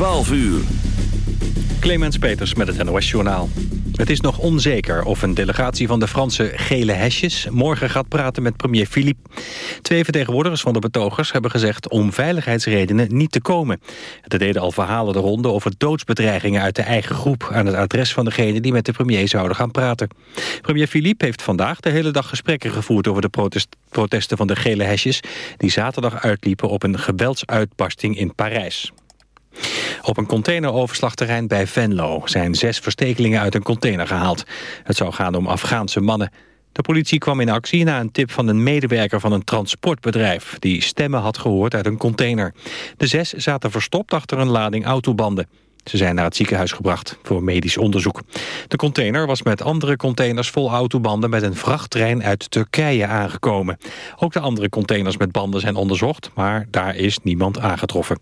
12 uur. Clemens Peters met het NOS Journaal. Het is nog onzeker of een delegatie van de Franse gele hesjes... morgen gaat praten met premier Philippe. Twee vertegenwoordigers van de betogers hebben gezegd... om veiligheidsredenen niet te komen. Er deden al verhalen de ronde over doodsbedreigingen uit de eigen groep... aan het adres van degene die met de premier zouden gaan praten. Premier Philippe heeft vandaag de hele dag gesprekken gevoerd... over de protest protesten van de gele hesjes... die zaterdag uitliepen op een geweldsuitbarsting in Parijs. Op een containeroverslagterrein bij Venlo zijn zes verstekelingen uit een container gehaald. Het zou gaan om Afghaanse mannen. De politie kwam in actie na een tip van een medewerker van een transportbedrijf... die stemmen had gehoord uit een container. De zes zaten verstopt achter een lading autobanden. Ze zijn naar het ziekenhuis gebracht voor medisch onderzoek. De container was met andere containers vol autobanden... met een vrachttrein uit Turkije aangekomen. Ook de andere containers met banden zijn onderzocht... maar daar is niemand aangetroffen.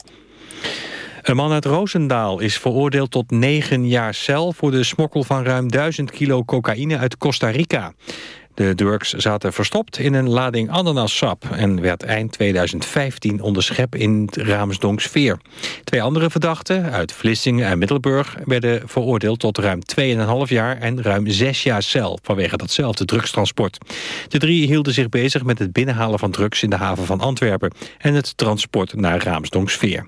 Een man uit Roosendaal is veroordeeld tot negen jaar cel... voor de smokkel van ruim 1000 kilo cocaïne uit Costa Rica. De drugs zaten verstopt in een lading ananassap... en werd eind 2015 onderschep in Raamsdonksveer. Twee andere verdachten uit Vlissingen en Middelburg... werden veroordeeld tot ruim 2,5 jaar en ruim 6 jaar cel... vanwege datzelfde drugstransport. De drie hielden zich bezig met het binnenhalen van drugs... in de haven van Antwerpen en het transport naar Raamsdonksveer.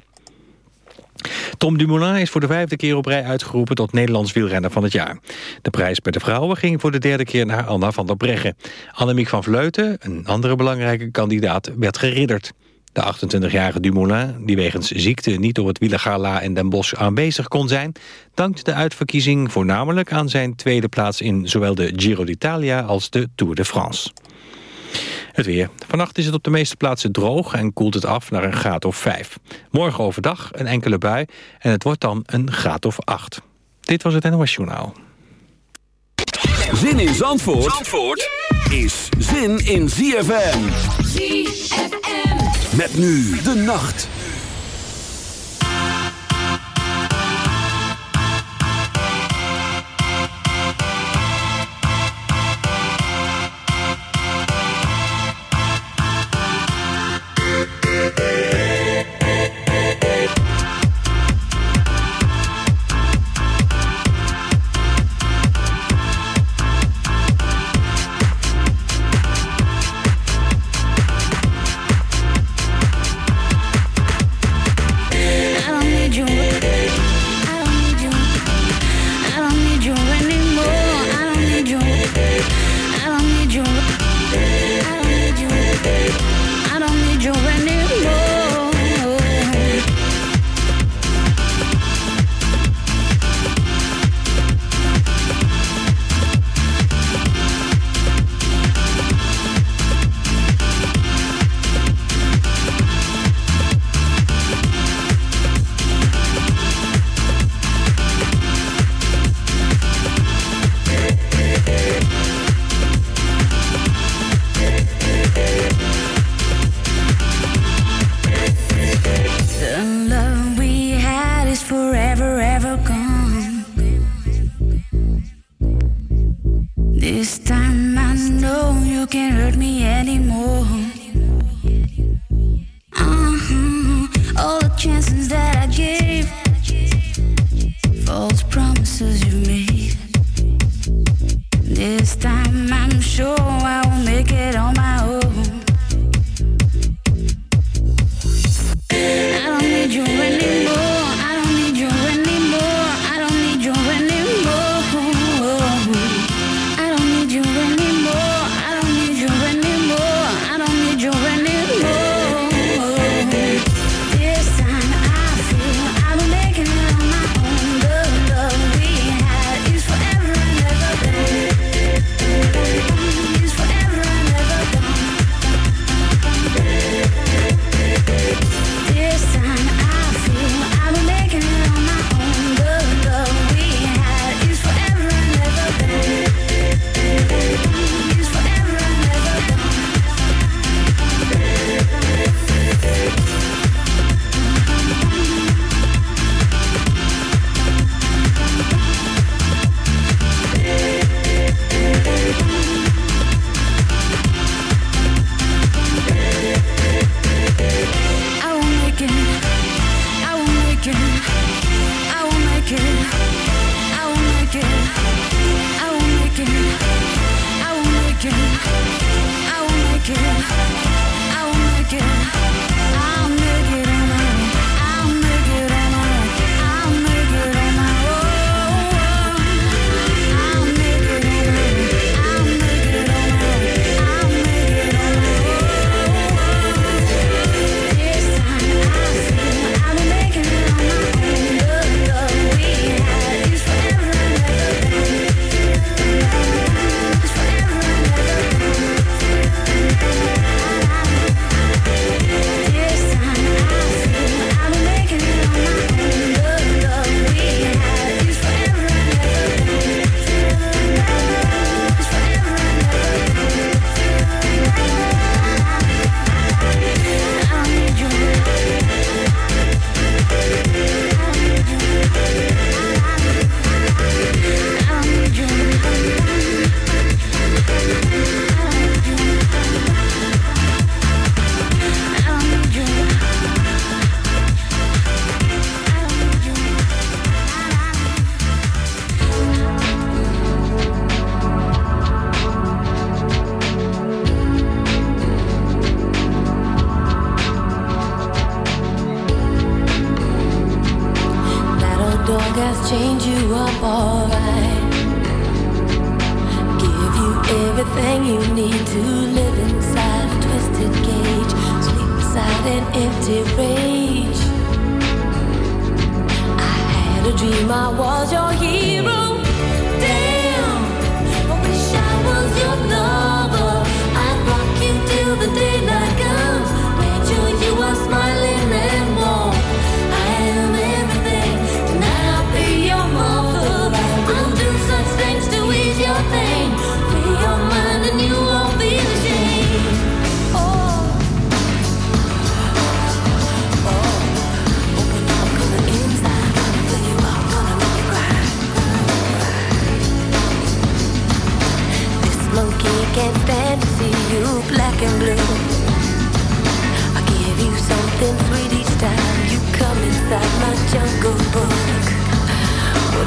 Tom Dumoulin is voor de vijfde keer op rij uitgeroepen tot Nederlands wielrenner van het jaar. De prijs bij de vrouwen ging voor de derde keer naar Anna van der Breggen. Annemiek van Vleuten, een andere belangrijke kandidaat, werd geridderd. De 28-jarige Dumoulin, die wegens ziekte niet op het wielergala in Den Bosch aanwezig kon zijn, dankt de uitverkiezing voornamelijk aan zijn tweede plaats in zowel de Giro d'Italia als de Tour de France. Het weer. Vannacht is het op de meeste plaatsen droog en koelt het af naar een graad of 5. Morgen overdag een enkele bui en het wordt dan een graad of 8. Dit was het NOS Journaal. Zin in Zandvoort, Zandvoort is zin in ZFM. ZFM. Met nu de nacht.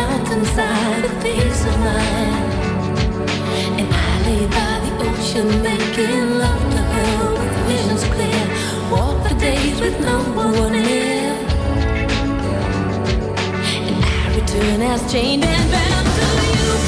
mountainside, a peace of mind. And I lay by the ocean, making love to her with visions clear. Walk the days with no one near. And I return as chained and bound to you.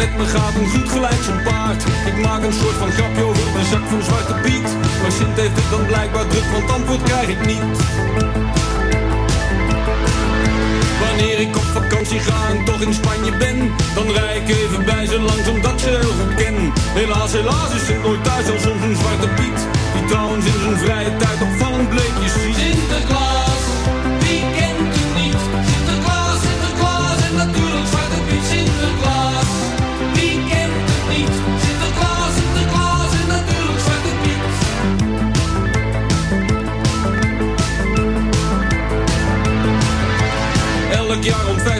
Met me gaat, een goed gelijk zijn paard. Ik maak een soort van grapje over de zak van Zwarte Piet. Maar Sint heeft het dan blijkbaar druk, want antwoord krijg ik niet. Wanneer ik op vakantie ga en toch in Spanje ben Dan rij ik even bij ze langs omdat ze heel goed ken. Helaas, helaas is het nooit thuis als soms een Zwarte Piet Die trouwens in zijn vrije tijd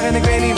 jaren, ik weet niet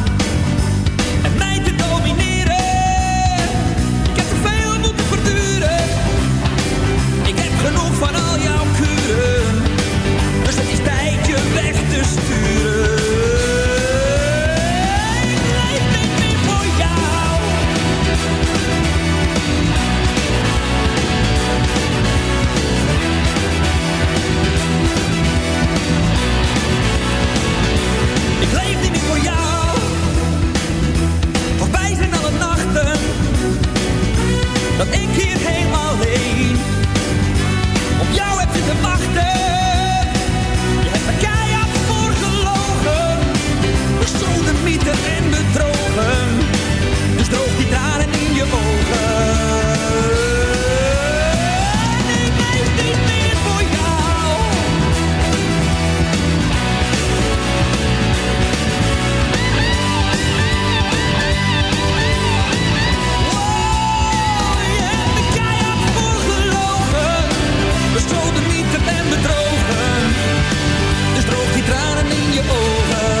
Nachten. Dat ik hierheen alleen. Op jou heb zitten wachten. Bestolen, mythen en bedrogen. Dus droog die tranen in je ogen. Ik leef niet meer voor jou. Bestolen, mythen en bedrogen. Dus droog die tranen in je ogen.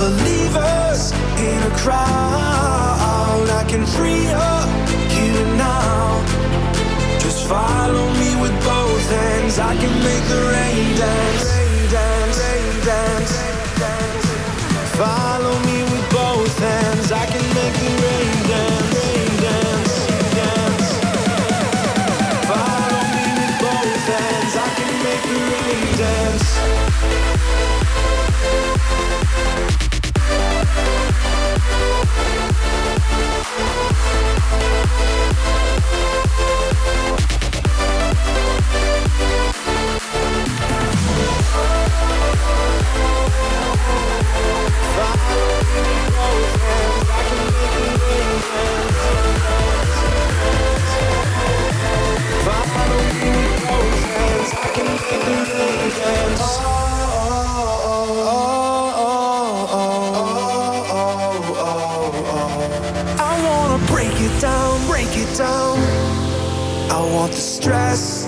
believers in a crowd. I can free up you now. Just follow me with both hands. I can make the rain.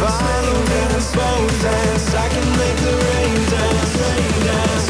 Find me the rain dance. I can make the rain dance, rain dance.